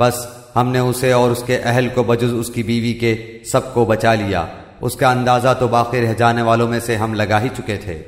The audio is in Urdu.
بس ہم نے اسے اور اس کے اہل کو بجز اس کی بیوی کے سب کو بچا لیا۔ اس کا اندازہ تو باقی رہ جانے والوں میں سے ہم لگا ہی چکے تھے۔